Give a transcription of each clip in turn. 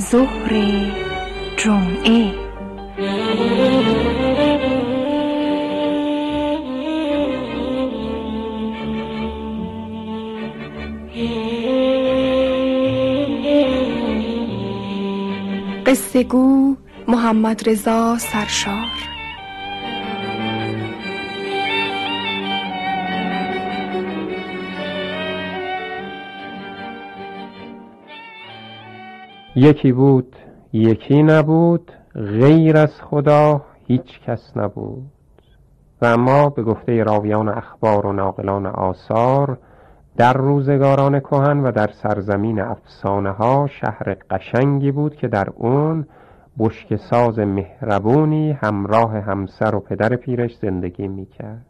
ظهر جمعه قصه گو محمد رضا سرشار یکی بود یکی نبود غیر از خدا هیچ کس نبود. و اما به گفته راویان اخبار و ناقلان آثار در روزگاران کهن و در سرزمین افسانه ها شهر قشنگی بود که در اون بشک ساز مهربونی همراه همسر و پدر پیرش زندگی می‌کرد.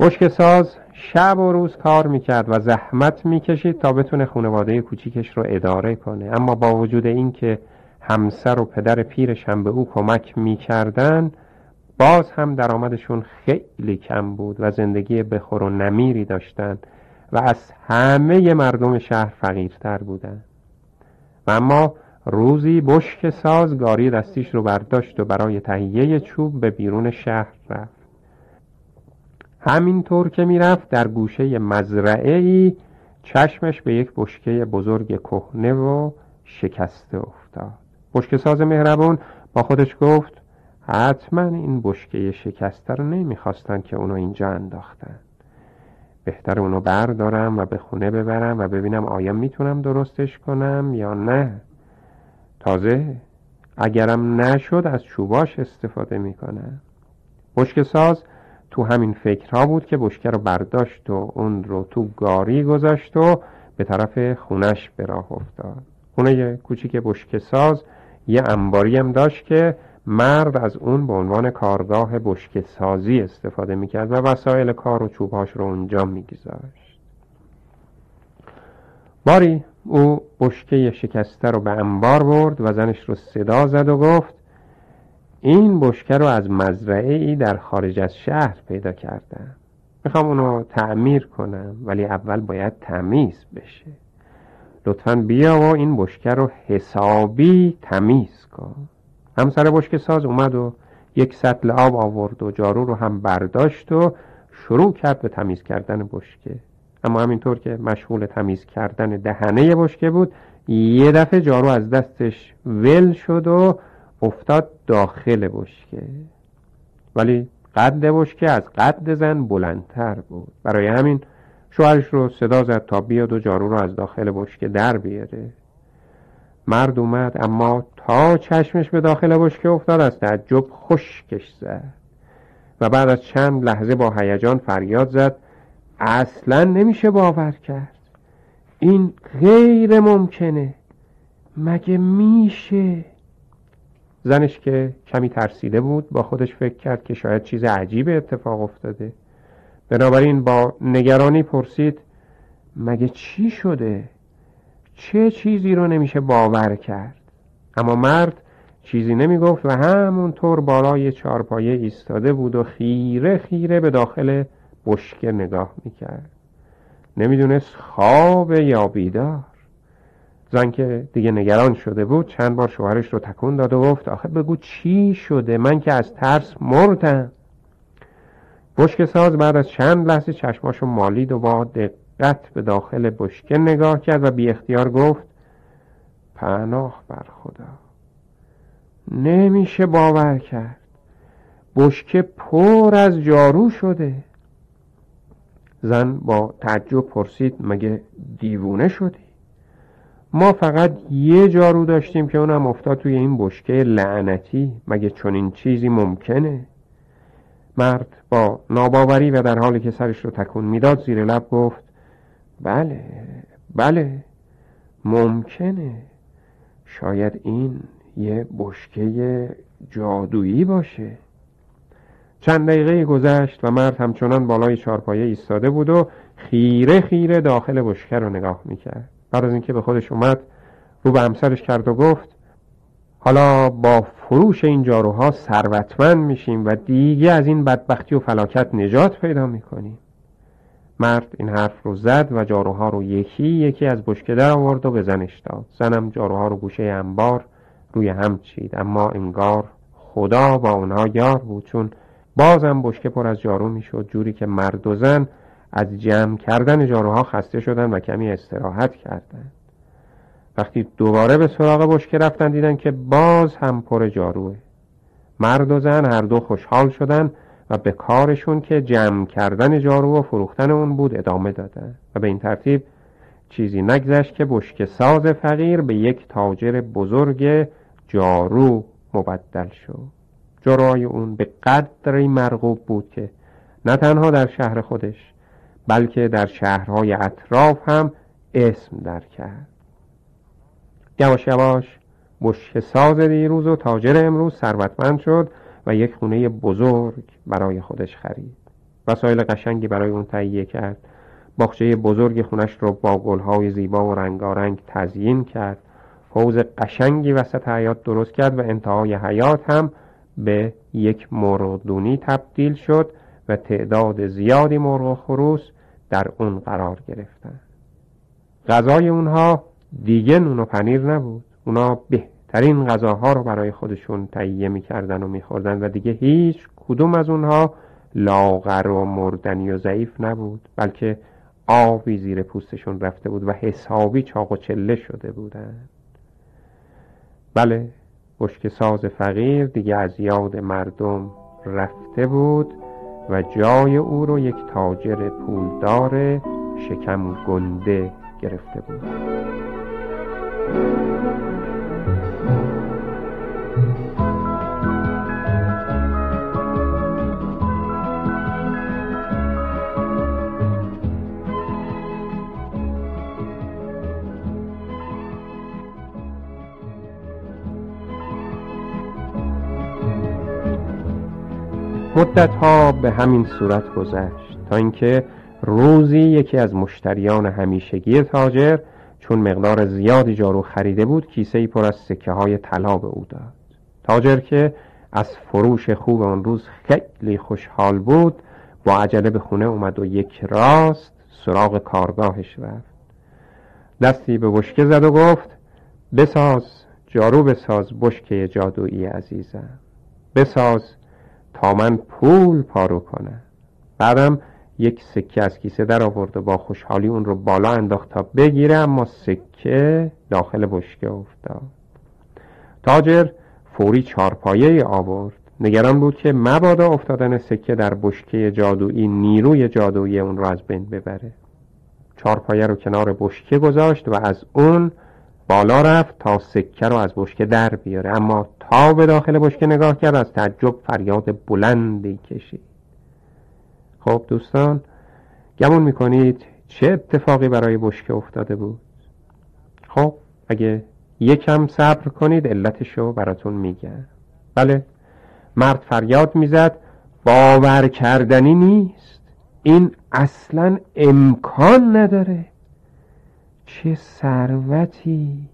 بشک ساز شب و روز کار می‌کرد و زحمت می‌کشید تا بتونه خانواده کوچیکش رو اداره کنه. اما با وجود اینکه همسر و پدر پیرش هم به او کمک می‌کردن باز هم درآمدشون خیلی کم بود و زندگی بخور و نمیری داشتند و از همه مردم شهر فقیرتر بودند و اما روزی بشک ساز گاری دستیش رو برداشت و برای تهیه چوب به بیرون شهر رفت. همینطور که می‌رفت در گوشه مزرعه ای چشمش به یک بشکه بزرگ کهنه و شکسته افتاد. بشکه ساز مهربون با خودش گفت حتما این بشکه شکسته رو نمی‌خواستن که اونو اینجا انداختن. بهتر اونو بردارم و به خونه ببرم و ببینم آیا می‌تونم درستش کنم یا نه. تازه اگرم نشد از چوباش استفاده می‌کنم. بشک ساز تو همین فکرها بود که بشکه رو برداشت و اون رو تو گاری گذاشت و به طرف خونش به راه افتاد. خونه کوچیک بشک ساز یه انباری هم داشت که مرد از اون به عنوان کارگاه بشک سازی استفاده می‌کرد و وسایل کار و چوبهاش رو اونجا میگذاشت. باری او بشکه شکسته رو به انبار برد و زنش رو صدا زد و گفت این بشکه رو از مزرعه ای در خارج از شهر پیدا کردم. می‌خوام اونو تعمیر کنم ولی اول باید تمیز بشه. لطفا بیا و این بشکه رو حسابی تمیز کن. همسر بشکه ساز اومد و یک سطل آب آورد و جارو رو هم برداشت و شروع کرد به تمیز کردن بشکه. اما همینطور که مشغول تمیز کردن دهنه بشکه بود یه دفعه جارو از دستش ول شد و افتاد داخل بشکه. ولی قد بشکه از قد زن بلندتر بود. برای همین شوهرش رو صدا زد تا بیاد و جارو رو از داخل بشکه در بیاره. مرد اومد اما تا چشمش به داخل بشکه افتاد از تعجب خشکش زد. و بعد از چند لحظه با هیجان فریاد زد اصلا نمیشه باور کرد. این غیر ممکنه. مگه میشه؟ زنش که کمی ترسیده بود با خودش فکر کرد که شاید چیز عجیب اتفاق افتاده بنابراین با نگرانی پرسید مگه چی شده؟ چه چیزی رو نمیشه باور کرد؟ اما مرد چیزی نمی گفت و همونطور بالای چارپایه ایستاده بود و خیره خیره به داخل بشکه نگاه می‌کرد نمی‌دونست خواب یا بیدار زن که دیگه نگران شده بود چند بار شوهرش رو تکون داد و گفت آخه بگو چی شده؟ من که از ترس مردم. بشک ساز بعد از چند لحظه چشماشو مالید و با دقت به داخل بشکه نگاه کرد و بی اختیار گفت پناه بر خدا. نمیشه باور کرد. بشکه پر از جارو شده. زن با تعجب پرسید مگه دیوونه شدی؟ ما فقط یه جارو داشتیم که اونم افتاد توی این بشکه لعنتی. مگه چنین چیزی ممکنه؟ مرد با ناباوری و در حالی که سرش رو تکون می‌داد زیر لب گفت بله بله ممکنه. شاید این یه بشکه جادویی باشه. چند دقیقه گذشت و مرد همچنان بالای چارپایه ایستاده بود و خیره خیره داخل بشکه رو نگاه می‌کرد. بعد از اینکه به خودش اومد رو به همسرش کرد و گفت حالا با فروش این جاروها ثروتمند میشیم و دیگه از این بدبختی و فلاکت نجات پیدا می‌کنیم. مرد این حرف رو زد و جاروها رو یکی یکی از بشکه در آورد و به زنش داد. زنم جاروها رو گوشه انبار روی هم چید اما انگار خدا با اونها یار بود چون بازم بشکه پر از جارو می‌شد. جوری که مرد و زن از جمع کردن جاروها خسته شدن و کمی استراحت کردند وقتی دوباره به سراغ بشکه رفتن دیدن که باز هم پر جاروه. مرد و زن هر دو خوشحال شدن و به کارشون که جمع کردن جارو و فروختن اون بود ادامه دادن و به این ترتیب چیزی نگذشت که بشک ساز فقیر به یک تاجر بزرگ جارو مبدل شد. جاروهای اون به قدری مرغوب بود که نه تنها در شهر خودش بلکه در شهرهای اطراف هم اسم در کرد. یواش یواش بشک ساز دیروز و تاجر امروز ثروتمند شد و یک خونه بزرگ برای خودش خرید. وسایل قشنگی برای اون تهیه کرد. باغچه بزرگ خونش رو با گلهای زیبا و رنگارنگ تزیین کرد. حوز قشنگی وسط حیات درست کرد و انتهای حیات هم به یک مرغدونی تبدیل شد و تعداد زیادی مرغ و خروس در اون قرار گرفتن. غذای اونها دیگه نون و پنیر نبود. اونا بهترین غذاها رو برای خودشون تهیه می‌کردن و میخوردن و دیگه هیچ کدوم از اونها لاغر و مردنی و ضعیف نبود بلکه آبی زیر پوستشون رفته بود و حسابی چاق و چله شده بودن. بله بشک ساز فقیر دیگه از یاد مردم رفته بود. و جای او رو یک تاجر پولدار شکم گنده گرفته بود. مدت ها به همین صورت گذشت تا اینکه روزی یکی از مشتریان همیشگی تاجر چون مقدار زیادی جارو خریده بود کیسه ای پر از سکه های طلا به او داد. تاجر که از فروش خوب آن روز خیلی خوشحال بود با عجله به خونه اومد و یک راست سراغ کارگاهش رفت. دستی به بشکه زد و گفت بساز جارو بساز بشکه جادویی عزیزم. بساز تا من پول پارو کنم. بعدم یک سکه از کیسه در آورد و با خوشحالی اون رو بالا انداخت تا بگیره اما سکه داخل بشکه افتاد. تاجر فوری چارپایه آورد. نگران بود که مبادا افتادن سکه در بشکه جادویی نیروی جادویی اون را از بین ببره. چارپایه رو کنار بشکه گذاشت و از اون بالا رفت تا سکه رو از بشکه در بیاره. اما تا به داخل بشکه نگاه کرد از تعجب فریاد بلندی کشید. خب دوستان گمون می‌کنید چه اتفاقی برای بشکه افتاده بود؟ خب اگه یکم صبر کنید علتشو براتون میگم. بله مرد فریاد می‌زد باور کردنی نیست. این اصلا امکان نداره. چه ثروتی.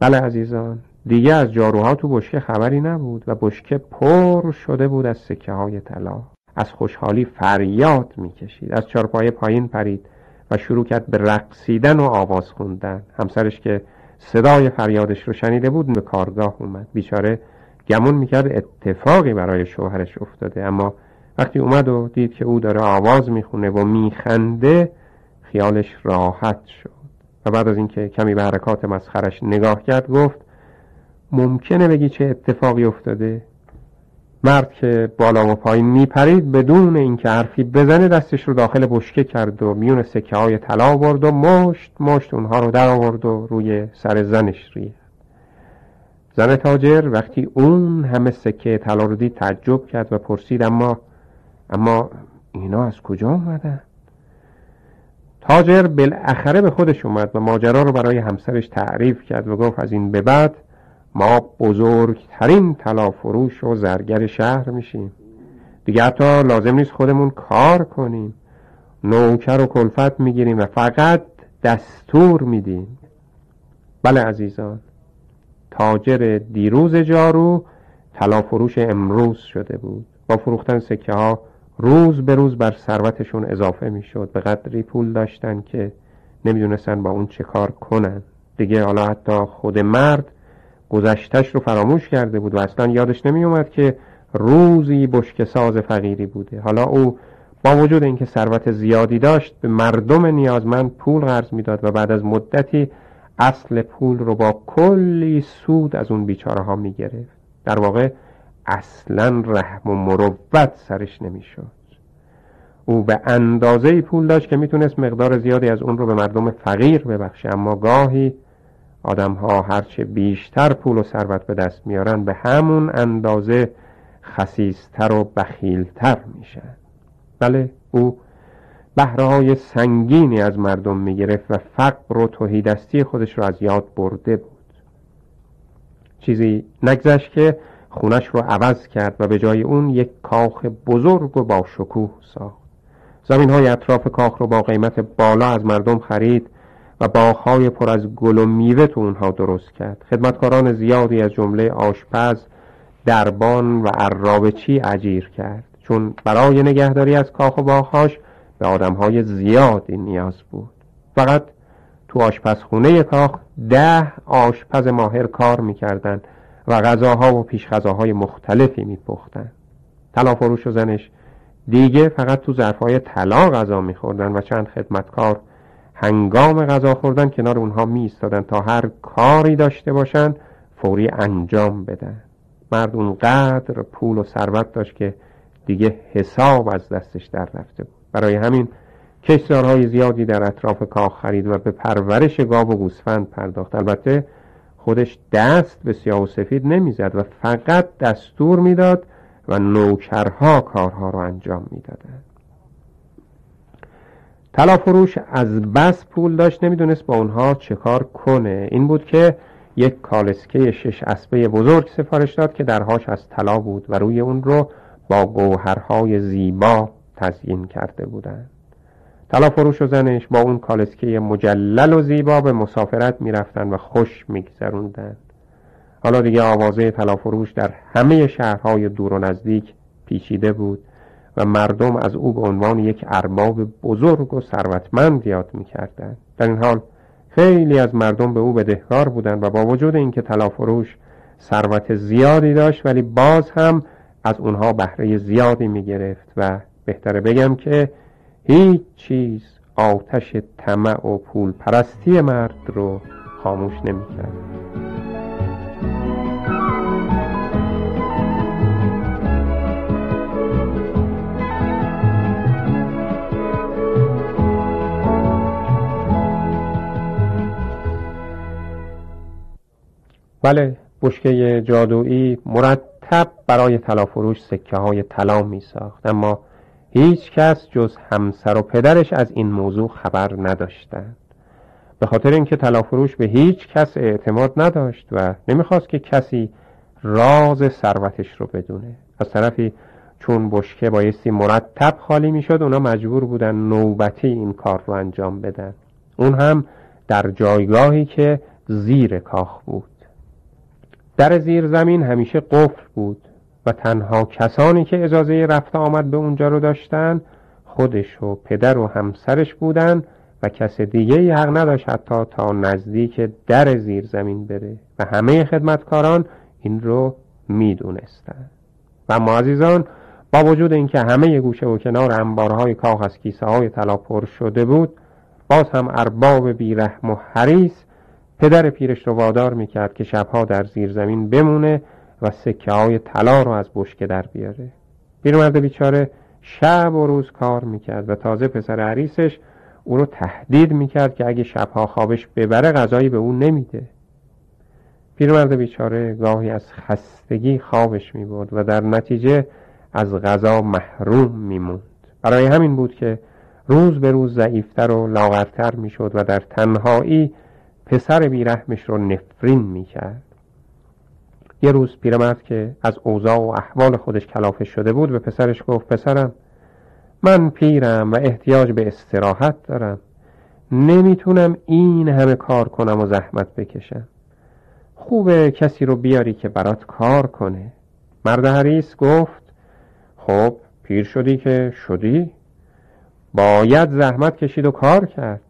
بله عزیزان دیگه از جاروها تو بشکه خبری نبود و بشکه پر شده بود از سکه های طلا. از خوشحالی فریاد می‌کشید از چارپایه پایین پرید و شروع کرد به رقصیدن و آواز خوندن. همسرش که صدای فریادش رو شنیده بود به کارگاه اومد. بیچاره گمون می‌کرد اتفاقی برای شوهرش افتاده. اما وقتی اومد و دید که او داره آواز می‌خونه و میخنده خیالش راحت شد. و بعد از اینکه کمی به حرکات مسخرش نگاه کرد گفت ممکنه بگی چه اتفاقی افتاده؟ مرد که بالا و پایین میپرید بدون اینکه حرفی بزنه دستش رو داخل بشکه کرد و میون سکه های طلا برد و مشت مشت اونها رو در آورد و روی سر زنش ریخت. زن تاجر وقتی اون همه سکه طلا رو دید تعجب کرد و پرسید اما اما اینا از کجا اومدن؟ تاجر بالاخره به خودش اومد و ماجرا رو برای همسرش تعریف کرد و گفت از این به بعد ما بزرگترین فروش و زرگر شهر میشیم. دیگه حتی لازم نیست خودمون کار کنیم. نوکر و کلفت می‌گیریم و فقط دستور میدیم. بله عزیزان تاجر دیروز جارو فروش امروز شده بود. با فروختن سکه ها روز به روز بر ثروتشون اضافه می‌شد. به قدری پول داشتن که نمی‌دونستن با اون چه کار کنن. دیگه حالا حتی خود مرد گذشتش رو فراموش کرده بود و اصلا یادش نمیومد که روزی بشک ساز فقیری بوده. حالا او با وجود اینکه ثروت زیادی داشت به مردم نیازمند پول قرض می‌داد و بعد از مدتی اصل پول رو با کلی سود از اون بیچاره ها می‌گرفت. در واقع اصلا رحم و مروت سرش نمی‌شد. او به اندازه پول داشت که می‌تونست مقدار زیادی از اون رو به مردم فقیر ببخشه. اما گاهی آدم ها هرچه بیشتر پول و ثروت به دست میارن به همون اندازه خسیستر و بخیلتر میشن. بله او بهره های سنگینی از مردم می‌گرفت و فقر و توهیدستی خودش رو از یاد برده بود. چیزی نگذشت که خونش رو عوض کرد و به جای اون یک کاخ بزرگ و با شکوه ساخت. زمین های اطراف کاخ رو با قیمت بالا از مردم خرید و باغهای پر از گل و میوه تو اونها درست کرد. خدمتکاران زیادی از جمله آشپز دربان و عرابچی اجیر کرد. چون برای نگهداری از کاخ و باغهاش به آدمهای زیادی نیاز بود. فقط تو آشپزخونه کاخ ده آشپز ماهر کار می‌کردند. و غذاها و پیشغذاهای مختلفی میپختند تلافروش و زنش دیگه فقط تو ظرفهای طلا غذا میخوردن و چند خدمتکار هنگام غذا خوردن کنار اونها می تا هر کاری داشته باشن فوری انجام بدن. مرد اونقدر پول و ثروت داشت که دیگه حساب از دستش در رفته بود. برای همین کشتارهای زیادی در اطراف کاخ خرید و به پرورش گاو و گوسفند پرداخت. البته خودش دست به سیاه و سفید نمی‌زد و فقط دستور می‌داد و نوکرها کارها رو انجام می‌دادند فروش از بس پول داشت نمی‌دونست با اونها چه کار کنه. این بود که یک کالسکه شش اسبه بزرگ سفارش داد که درهاش از طلا بود و روی اون رو با گوهرهای زیبا تزیین کرده بودند. فروش و زنش با اون کالسکه مجلل و زیبا به مسافرت می‌رفتند و خوش میگذروندند. حالا دیگه آوازه فروش در همه شهرهای دور و نزدیک پیچیده بود و مردم از او به عنوان یک ارباب بزرگ و ثروتمند یاد می‌کردند. در این حال خیلی از مردم به او بدهکار بودند و با وجود اینکه طلافروش ثروت زیادی داشت ولی باز هم از اونها بهره زیادی می‌گرفت و بهتره بگم که هیچ چیز آتش طمع و پول پرستی مرد رو خاموش نمی‌کرد. بله بشکه جادویی مرتب برای طلافروش سکه های طلا می ساخت اما هیچ کس جز همسر و پدرش از این موضوع خبر نداشتند. به خاطر اینکه طلافروش به هیچ کس اعتماد نداشت و نمی‌خواست که کسی راز ثروتش رو بدونه. از طرفی چون بشکه بایستی مرتب خالی می‌شد اونا مجبور بودن نوبتی این کار رو انجام بدن. اون هم در جایگاهی که زیر کاخ بود. در زیر زمین همیشه قفل بود. و تنها کسانی که اجازه رفت آمد به اونجا رو داشتن خودش و پدر و همسرش بودن و کس دیگه حق نداشت حتی تا نزدیک در زیر زمین بره و همه خدمتکاران این رو می‌دونستن. و ما عزیزان با وجود اینکه همه گوشه و کنار انبارهای کاخ از کیسه های طلا پر شده بود باز هم ارباب بیرحم و حریص پدر پیرش رو وادار می‌کرد که شبها در زیر زمین بمونه و سکه های طلا رو از بشکه در بیاره. پیرمرد بیچاره شب و روز کار می‌کرد و تازه پسر عریسش او رو تهدید می‌کرد که اگه شبها خوابش ببره غذایی به او نمیده. پیرمرد بیچاره گاهی از خستگی خوابش می‌برد و در نتیجه از غذا محروم میموند. برای همین بود که روز به روز ضعیفتر و لاغرتر می‌شد و در تنهایی پسر بیرحمش رو نفرین می‌کرد. یه روز پیرمرد که از اوضاع و احوال خودش کلافه شده بود به پسرش گفت پسرم من پیرم و احتیاج به استراحت دارم. نمی‌تونم این همه کار کنم و زحمت بکشم. خوبه کسی رو بیاری که برات کار کنه. مرد حریس گفت خب پیر شدی که شدی. باید زحمت کشید و کار کرد.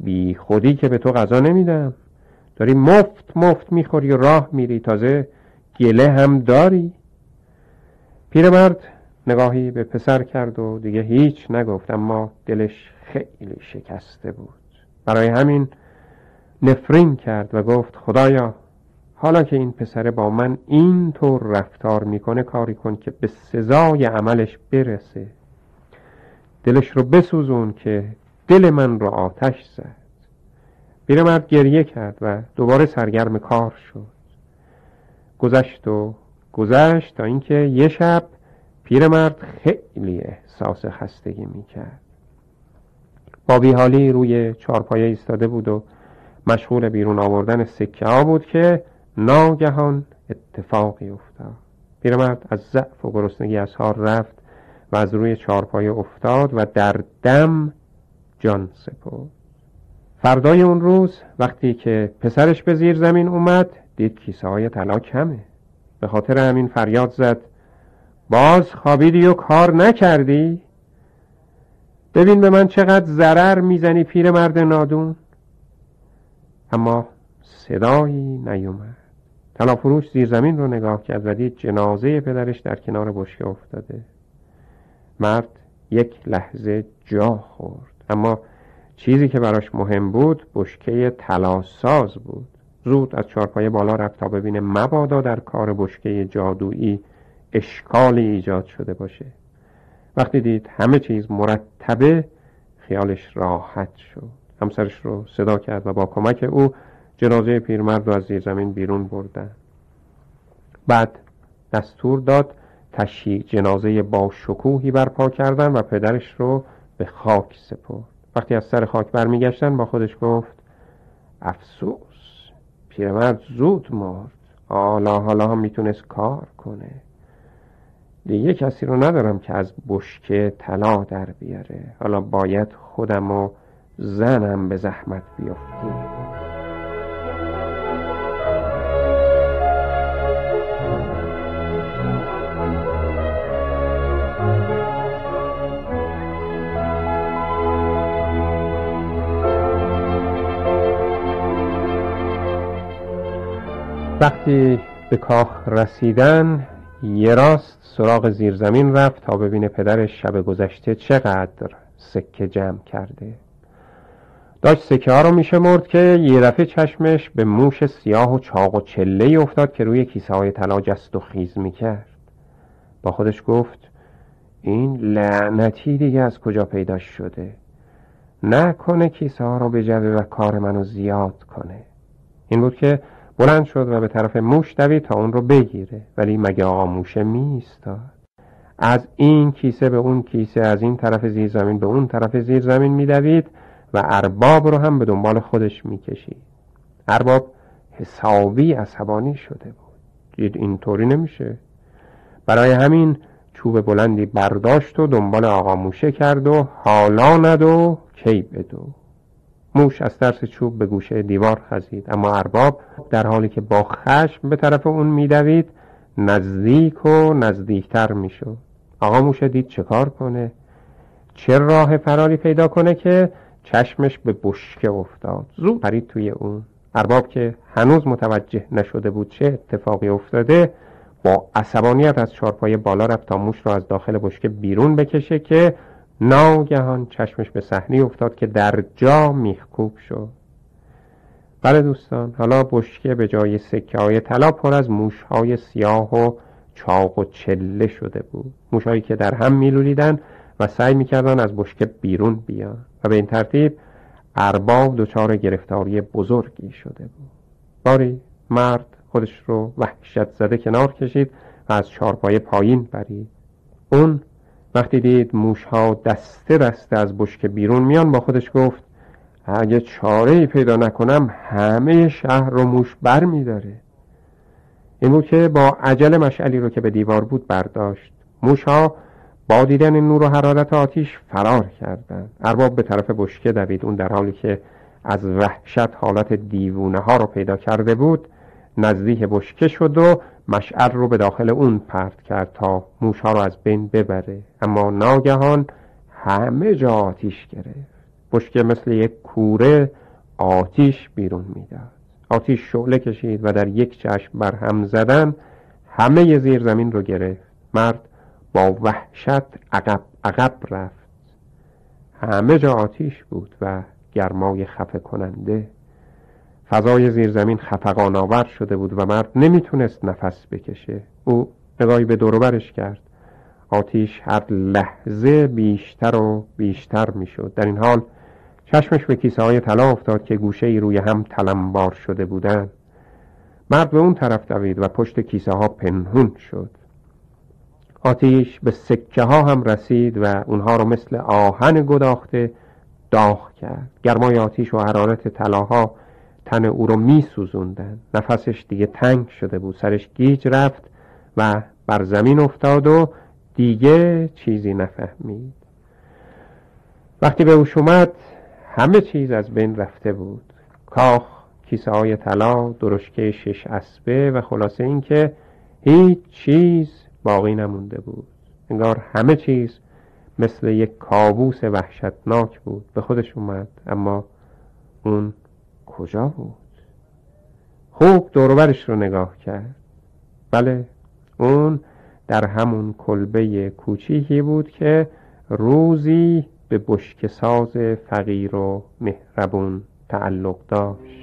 بی خودی که به تو غذا نمیدم. داری مفت مفت می‌خوری و راه میری. تازه گله هم داری؟ پیرمرد نگاهی به پسر کرد و دیگه هیچ نگفت اما دلش خیلی شکسته بود. برای همین نفرین کرد و گفت خدایا حالا که این پسره با من این طور رفتار می‌کنه کاری کن که به سزای عملش برسه. دلش رو بسوزون که دل من رو آتش زد. پیرمرد گریه کرد و دوباره سرگرم کار شد. گذشت و گذشت تا اینکه یه شب پیرمرد خیلی احساس خستگی می‌کرد. با بیحالی روی چارپایه ایستاده بود و مشغول بیرون آوردن سکه ها بود که ناگهان اتفاقی افتاد. پیرمرد از ضعف و گرسنگی از حال رفت و از روی چارپایه افتاد و در دم جان سپرد. فردای اون روز وقتی که پسرش به زیر زمین اومد دید کیسه های طلا کمه. به خاطر همین فریاد زد باز خوابیدی و کار نکردی؟ ببین به من چقدر ضرر می‌زنی پیرمرد نادون. اما صدایی نیومد. تلافروش زیر زمین رو نگاه کرد و دید جنازه پدرش در کنار بشکه افتاده. مرد یک لحظه جا خورد اما چیزی که براش مهم بود بشکه تلاساز بود. زود از چارپایه بالا رفت تا ببینه مبادا در کار بشکه جادویی اشکالی ایجاد شده باشه. وقتی دید همه چیز مرتبه خیالش راحت شد. همسرش رو صدا کرد و با کمک او جنازه پیرمرد رو از زیر زمین بیرون بردن. بعد دستور داد تشییع جنازه با شکوهی برپا کردن و پدرش رو به خاک سپرد. وقتی از سر خاک برمیگشتن با خودش گفت افسوس. پیرمرد زود مرد. حالا حالا هم می‌تونست کار کنه. دیگه کسی رو ندارم که از بشکه طلا در بیاره. حالا باید خودم و زنم به زحمت بیافتیم وقتی به کاخ رسیدن یه راست سراغ زیرزمین رفت تا ببینه پدرش شب گذشته چقدر سکه جمع کرده. داشت سکه ها رو میشمرد که یه دفعه چشمش به موش سیاه و چاق و چله افتاد که روی کیسه های طلا جست و خیز می‌کرد. با خودش گفت این لعنتی دیگه از کجا پیدا شده؟ نکنه کیسه ها رو بجوه و کار منو زیاد کنه. این بود که بلند شد و به طرف موش دوید تا اون رو بگیره. ولی مگه آقا موشه میستاد از این کیسه به اون کیسه از این طرف زیر زمین به اون طرف زیر زمین میدوید و ارباب رو هم به دنبال خودش می‌کشید. ارباب حسابی عصبانی شده بود. دید اینطوری نمیشه. برای همین چوب بلندی برداشت و دنبال آقا موشه کرد و حالا ند و کی بدو. موش از ترس چوب به گوشه دیوار خزید. اما ارباب در حالی که با خشم به طرف اون میدوید نزدیک و نزدیکتر می‌شد. آقا موش دید چه کار کنه؟ چه راه فراری پیدا کنه که چشمش به بشکه افتاد؟ زود پرید توی اون. ارباب که هنوز متوجه نشده بود چه اتفاقی افتاده با عصبانیت از چارپای بالا رفت تا موش را از داخل بشکه بیرون بکشه که ناگهان چشمش به صحنه افتاد که در جا میخکوب شد. بله دوستان حالا بشکه به جای سکه های طلا پر از موش های سیاه و چاق و چله شده بود. موشهایی که در هم میلولیدن و سعی می‌کردن از بشکه بیرون بیان و به این ترتیب ارباب دچار گرفتاری بزرگی شده بود. باری مرد خودش رو وحشت زده کنار کشید و از چارپایه پایین برید اون وقتی دید موش ها دسته دسته از بشک بیرون میان با خودش گفت اگه چاره ای پیدا نکنم همه شهر رو موش بر میداره. این بود که با عجل مشعلی رو که به دیوار بود برداشت. موش ها با دیدن نور و حرارت آتیش فرار کردند. ارباب به طرف بشکه دوید. اون در حالی که از وحشت حالت دیوونه ها رو پیدا کرده بود نزدیک بشکه شد و مشعل رو به داخل اون پرت کرد تا موشها رو از بین ببره. اما ناگهان همه جا آتیش گرفت. بشکه مثل یک کوره آتیش بیرون می‌داد. آتیش شعله کشید و در یک چشم بر هم زدن همه زیر زمین رو گرفت. مرد با وحشت عقب عقب رفت. همه جا آتیش بود و گرمای خفه کننده فضای زیرزمین خفقان آور شده بود و مرد نمی‌تونست نفس بکشه. او نگاهی به دوروبرش کرد. آتیش هر لحظه بیشتر و بیشتر می‌شد. در این حال چشمش به کیسه های طلا افتاد که گوشه ای روی هم تلمبار شده بودند. مرد به اون طرف دوید و پشت کیسه ها پنهون شد. آتیش به سکه ها هم رسید و اونها رو مثل آهن گداخته داغ کرد. گرمای آتیش و حرارت طلاها تن او رو می سوزوندن. نفسش دیگه تنگ شده بود. سرش گیج رفت و بر زمین افتاد و دیگه چیزی نفهمید. وقتی به اوش اومد همه چیز از بین رفته بود. کاخ کیسه های طلا درشکه شش اسبه و خلاصه اینکه هیچ چیز باقی نمونده بود. انگار همه چیز مثل یک کابوس وحشتناک بود. به خودش اومد اما اون کجا بود؟ خوب دورورش رو نگاه کرد. بله اون در همون کلبه کوچیکی بود که روزی به بشک ساز فقیر و مهربون تعلق داشت.